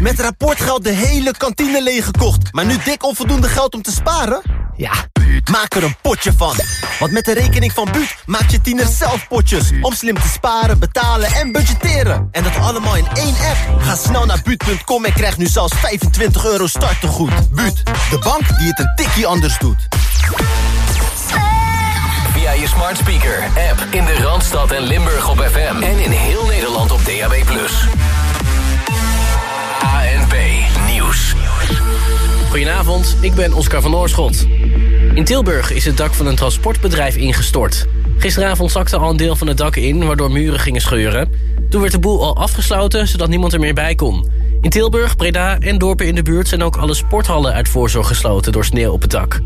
Met rapportgeld de hele kantine leeggekocht. Maar nu dik onvoldoende geld om te sparen? Ja, maak er een potje van. Want met de rekening van Buut maak je tiener zelf potjes. Om slim te sparen, betalen en budgetteren. En dat allemaal in één app. Ga snel naar Buut.com en krijg nu zelfs 25 euro startegoed. Buut, de bank die het een tikkie anders doet. Via je smart speaker, app in de Randstad en Limburg op FM. En in heel Nederland op DAB+. ANP Nieuws. Goedenavond, ik ben Oscar van Oorschot. In Tilburg is het dak van een transportbedrijf ingestort. Gisteravond zakte al een deel van het dak in, waardoor muren gingen scheuren. Toen werd de boel al afgesloten, zodat niemand er meer bij kon. In Tilburg, Breda en dorpen in de buurt zijn ook alle sporthallen uit voorzorg gesloten door sneeuw op het dak.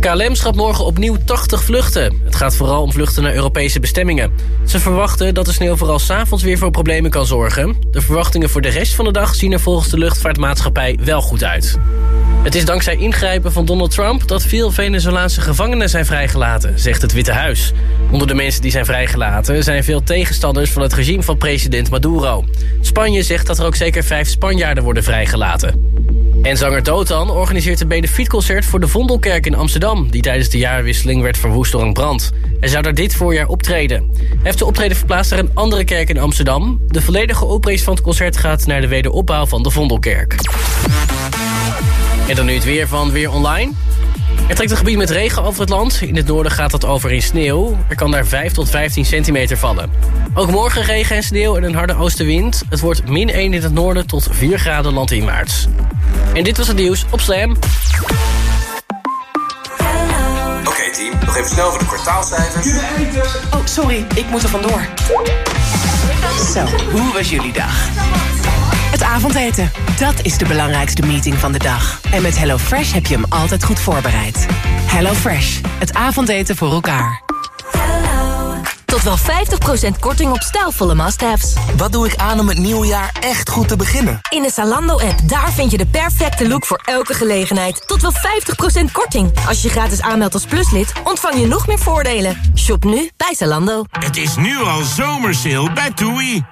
KLM schrapt morgen opnieuw 80 vluchten. Het gaat vooral om vluchten naar Europese bestemmingen. Ze verwachten dat de sneeuw vooral s'avonds weer voor problemen kan zorgen. De verwachtingen voor de rest van de dag zien er volgens de luchtvaartmaatschappij wel goed uit. Het is dankzij ingrijpen van Donald Trump dat veel Venezolaanse gevangenen zijn vrijgelaten, zegt het Witte Huis. Onder de mensen die zijn vrijgelaten zijn veel tegenstanders van het regime van president Maduro. Spanje zegt dat er ook zeker vijf Spanjaarden worden vrijgelaten. En zanger Dotan organiseert een benefietconcert voor de Vondelkerk in Amsterdam... die tijdens de jaarwisseling werd verwoest door een brand. Hij zou daar dit voorjaar optreden. Hij heeft de optreden verplaatst naar een andere kerk in Amsterdam. De volledige opbrengst van het concert gaat naar de wederopbouw van de Vondelkerk. En dan nu het weer van Weer Online. Er trekt een gebied met regen over het land. In het noorden gaat dat over in sneeuw. Er kan daar 5 tot 15 centimeter vallen. Ook morgen regen en sneeuw en een harde oostenwind. Het wordt min 1 in het noorden tot 4 graden landinwaarts. En dit was het nieuws op Slam. Oké team, nog even snel voor de kwartaalcijfers. Oh, sorry, ik moet er vandoor. Zo, hoe was jullie dag? Het avondeten, dat is de belangrijkste meeting van de dag. En met HelloFresh heb je hem altijd goed voorbereid. HelloFresh, het avondeten voor elkaar. Tot wel 50% korting op stijlvolle must-haves. Wat doe ik aan om het nieuwe jaar echt goed te beginnen? In de Zalando-app, daar vind je de perfecte look voor elke gelegenheid. Tot wel 50% korting. Als je gratis aanmeldt als pluslid, ontvang je nog meer voordelen. Shop nu bij Zalando. Het is nu al zomersale bij TUI.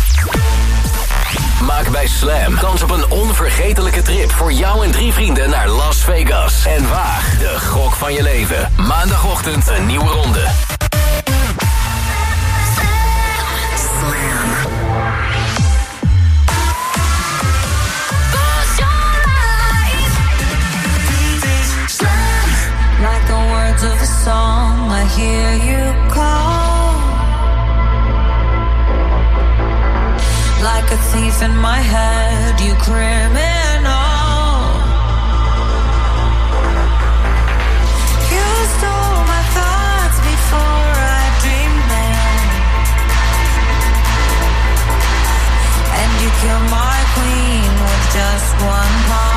Maak bij Slam kans op een onvergetelijke trip voor jou en drie vrienden naar Las Vegas. En waag de gok van je leven. Maandagochtend een nieuwe ronde. Like the words of a song, I hear you call. Like a thief in my head, you criminal. You stole my thoughts before I dreamed them. And you killed my queen with just one pawn.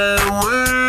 The world,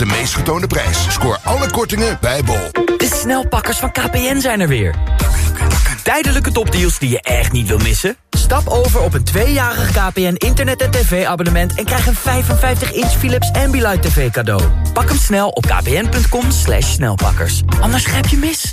de meest getoonde prijs. Scoor alle kortingen bij Bol. De snelpakkers van KPN zijn er weer. Tijdelijke topdeals die je echt niet wil missen? Stap over op een tweejarig KPN internet- en tv-abonnement... en krijg een 55-inch Philips Ambilight TV cadeau. Pak hem snel op kpn.com snelpakkers. Anders grijp je mis.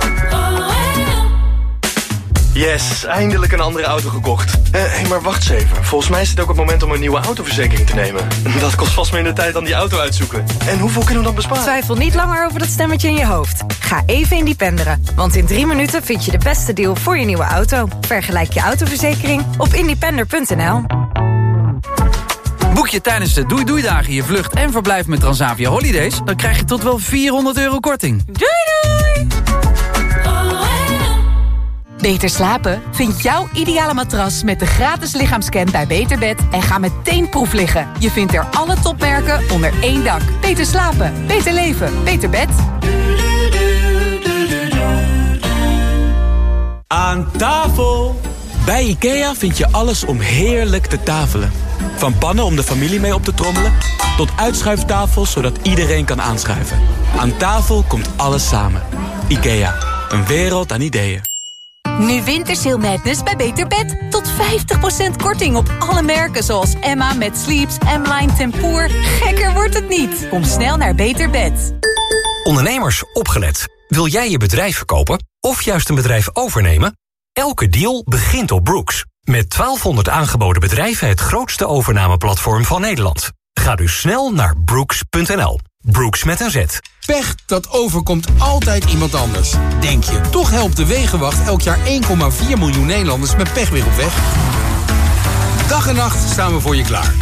Yes, eindelijk een andere auto gekocht. Hé, hey, maar wacht eens even. Volgens mij is het ook het moment om een nieuwe autoverzekering te nemen. Dat kost vast minder tijd dan die auto uitzoeken. En hoeveel kunnen we dan besparen? Twijfel niet langer over dat stemmetje in je hoofd. Ga even independeren. Want in drie minuten vind je de beste deal voor je nieuwe auto. Vergelijk je autoverzekering op independer.nl. Boek je tijdens de Doei Doei Dagen je vlucht en verblijf met Transavia Holidays... dan krijg je tot wel 400 euro korting. Doei doei! Beter slapen? Vind jouw ideale matras met de gratis lichaamscan bij Beterbed en ga meteen proef liggen. Je vindt er alle topmerken onder één dak. Beter slapen, beter leven, beter bed. Aan tafel! Bij IKEA vind je alles om heerlijk te tafelen. Van pannen om de familie mee op te trommelen... tot uitschuiftafels zodat iedereen kan aanschuiven. Aan tafel komt alles samen. IKEA, een wereld aan ideeën. Nu Wintersail Madness bij Beter Bed. Tot 50% korting op alle merken zoals Emma met Sleeps, M-Line Tempoor. Gekker wordt het niet. Kom snel naar Beter Bed. Ondernemers, opgelet. Wil jij je bedrijf verkopen of juist een bedrijf overnemen? Elke deal begint op Brooks. Met 1200 aangeboden bedrijven het grootste overnameplatform van Nederland. Ga dus snel naar brooks.nl. Brooks met een Z. Pech, dat overkomt altijd iemand anders. Denk je, toch helpt de Wegenwacht elk jaar 1,4 miljoen Nederlanders met pech weer op weg? Dag en nacht staan we voor je klaar.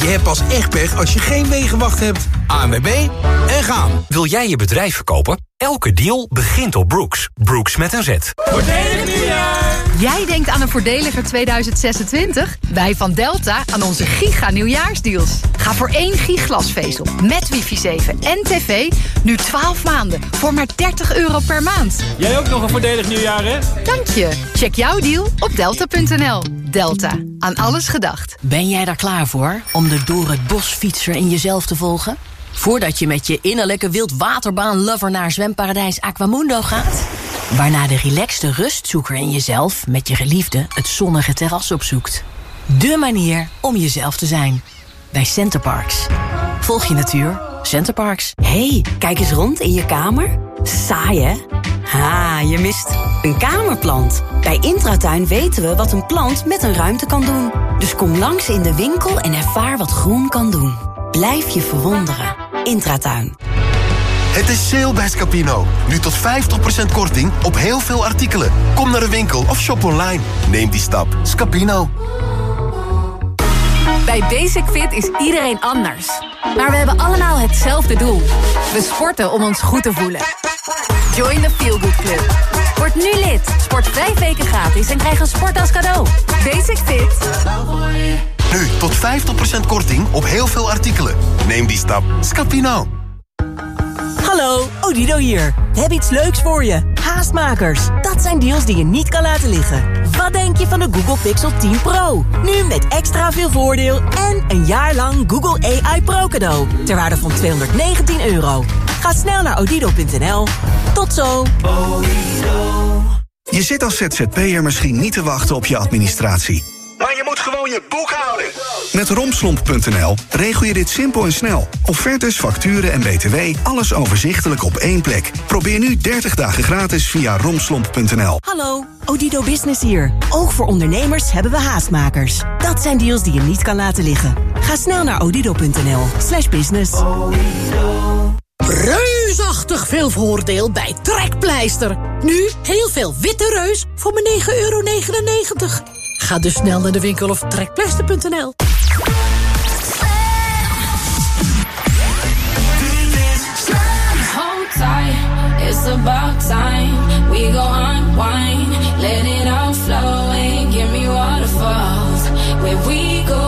Je hebt pas echt pech als je geen wegenwacht hebt. ANWB en gaan. Wil jij je bedrijf verkopen? Elke deal begint op Brooks. Brooks met een Z. Voordelig nieuwjaar! Jij denkt aan een voordeliger 2026? Wij van Delta aan onze giga nieuwjaarsdeals. Ga voor één giglasvezel met wifi 7 en tv nu 12 maanden voor maar 30 euro per maand. Jij ook nog een voordelig nieuwjaar, hè? Dank je. Check jouw deal op delta.nl. Delta. Aan alles gedacht. Ben jij daar klaar voor om de door het bos fietser in jezelf te volgen? Voordat je met je innerlijke wildwaterbaan-lover naar zwemparadijs Aquamundo gaat? Waarna de relaxte rustzoeker in jezelf met je geliefde het zonnige terras opzoekt. De manier om jezelf te zijn. Bij Centerparks. Volg je natuur. Centerparks. hey, kijk eens rond in je kamer. Saai, hè? Ha, je mist een kamerplant. Bij Intratuin weten we wat een plant met een ruimte kan doen. Dus kom langs in de winkel en ervaar wat groen kan doen. Blijf je verwonderen. Intratuin. Het is sale bij Scapino. Nu tot 50% korting op heel veel artikelen. Kom naar de winkel of shop online. Neem die stap. Scapino. Bij Basic Fit is iedereen anders. Maar we hebben allemaal hetzelfde doel. We sporten om ons goed te voelen. Join the Feel Good Club. Word nu lid. Sport vijf weken gratis en krijg een sport als cadeau. Basic Fit. Nu tot 50% korting op heel veel artikelen. Neem die stap. Scapino. Hallo, Odido hier. We hebben iets leuks voor je. Haastmakers. Dat zijn deals die je niet kan laten liggen. Wat denk je van de Google Pixel 10 Pro? Nu met extra veel voordeel en een jaar lang Google AI Pro cadeau. Ter waarde van 219 euro. Ga snel naar odido.nl. Tot zo. Je zit als ZZP'er misschien niet te wachten op je administratie. Maar je moet gewoon je boek houden. Met romslomp.nl regel je dit simpel en snel. Offertes, facturen en btw, alles overzichtelijk op één plek. Probeer nu 30 dagen gratis via romslomp.nl. Hallo, Odido Business hier. Ook voor ondernemers hebben we haastmakers. Dat zijn deals die je niet kan laten liggen. Ga snel naar odido.nl slash business. Reusachtig veel voordeel bij Trekpleister. Nu heel veel witte reus voor maar 9,99 euro. Ga dus snel naar de winkel of trekpleister.nl. It's about time. We go unwind, let it all flow and give me waterfalls. Where we go,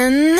one.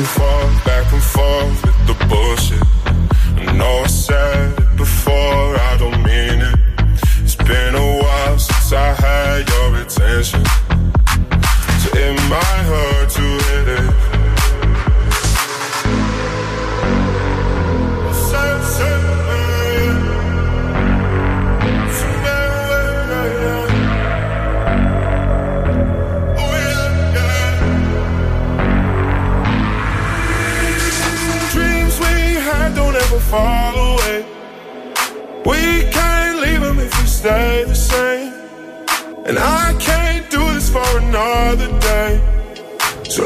too far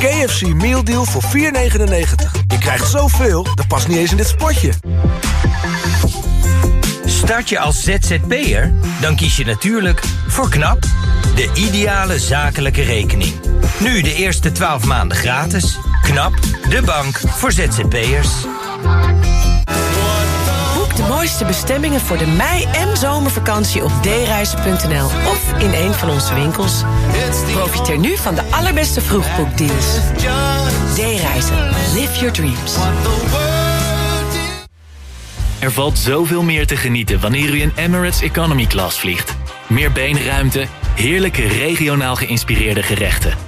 KFC Meal Deal voor 4,99. Je krijgt zoveel, dat past niet eens in dit spotje. Start je als ZZP'er? Dan kies je natuurlijk voor KNAP, de ideale zakelijke rekening. Nu de eerste 12 maanden gratis. KNAP, de bank voor ZZP'ers. Boek de mooiste bestemmingen voor de mei- en zomervakantie op dereizen.nl of in een van onze winkels. Profiteer nu van de allerbeste vroegboekdeals. D-reizen. Live your dreams. Er valt zoveel meer te genieten wanneer u in Emirates Economy Class vliegt. Meer beenruimte, heerlijke regionaal geïnspireerde gerechten.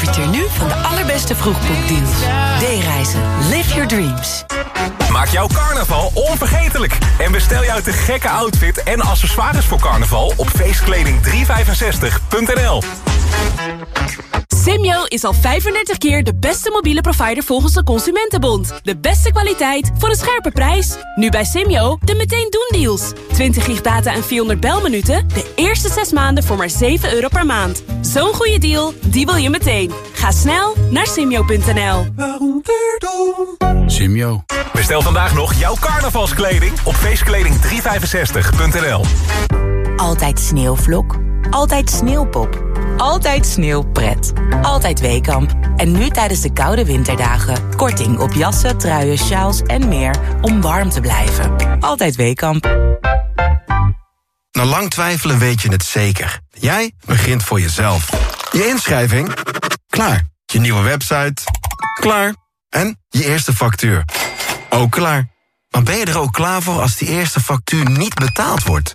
Profiteer nu van de allerbeste vroegboekdeals. D-reizen. Live your dreams. Maak jouw carnaval onvergetelijk. En bestel jou de gekke outfit en accessoires voor carnaval op feestkleding365.nl. Simyo is al 35 keer de beste mobiele provider volgens de Consumentenbond. De beste kwaliteit voor een scherpe prijs. Nu bij Simyo de meteen doen deals. 20 gig data en 400 belminuten. De eerste 6 maanden voor maar 7 euro per maand. Zo'n goede deal, die wil je meteen. Ga snel naar simyo.nl. Simio. Bestel vandaag nog jouw carnavalskleding op feestkleding365.nl. Altijd sneeuwvlok. Altijd sneeuwpop. Altijd sneeuwpret. Altijd Weekamp. En nu tijdens de koude winterdagen. Korting op jassen, truien, sjaals en meer om warm te blijven. Altijd Weekamp. Na lang twijfelen weet je het zeker. Jij begint voor jezelf. Je inschrijving? Klaar. Je nieuwe website? Klaar. En je eerste factuur? Ook klaar. Maar ben je er ook klaar voor als die eerste factuur niet betaald wordt?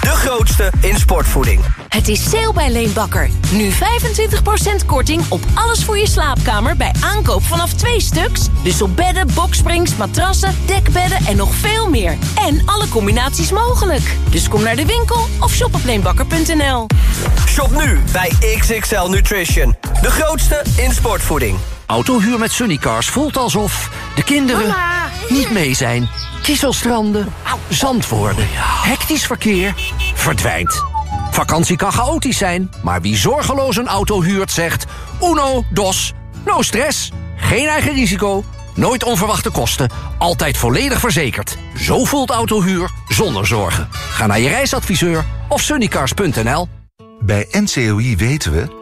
De grootste in sportvoeding. Het is sale bij Leenbakker. Nu 25% korting op alles voor je slaapkamer bij aankoop vanaf twee stuks. Dus op bedden, boksprings, matrassen, dekbedden en nog veel meer. En alle combinaties mogelijk. Dus kom naar de winkel of shop op leenbakker.nl. Shop nu bij XXL Nutrition. De grootste in sportvoeding. Autohuur met Sunnycars voelt alsof de kinderen niet mee zijn. Kieselstranden, zand worden, hectisch verkeer, verdwijnt. Vakantie kan chaotisch zijn, maar wie zorgeloos een auto huurt zegt... Uno, dos, no stress, geen eigen risico, nooit onverwachte kosten... altijd volledig verzekerd. Zo voelt autohuur zonder zorgen. Ga naar je reisadviseur of sunnycars.nl. Bij NCOI weten we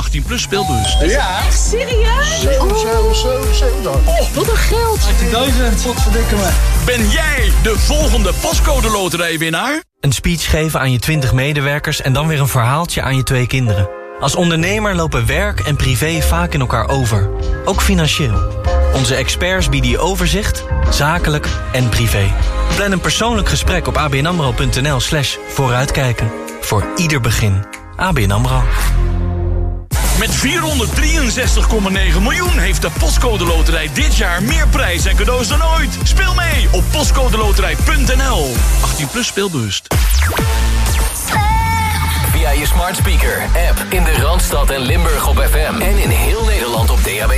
18 plus speelbus. Ja. Echt serieus? 7, 7, 7, 7 dan. Oh, wat een geld. 18.000, wat verdikken me. Ben jij de volgende pascode loterijwinnaar? Een speech geven aan je 20 medewerkers en dan weer een verhaaltje aan je twee kinderen. Als ondernemer lopen werk en privé vaak in elkaar over. Ook financieel. Onze experts bieden je overzicht, zakelijk en privé. Plan een persoonlijk gesprek op abnamro.nl slash vooruitkijken. Voor ieder begin. ABN AMRO. Met 463,9 miljoen heeft de Postcode Loterij dit jaar meer prijs en cadeaus dan ooit. Speel mee op postcodeloterij.nl. 18 plus speelbewust. Via je smart speaker, app in de Randstad en Limburg op FM. En in heel Nederland op DAB+.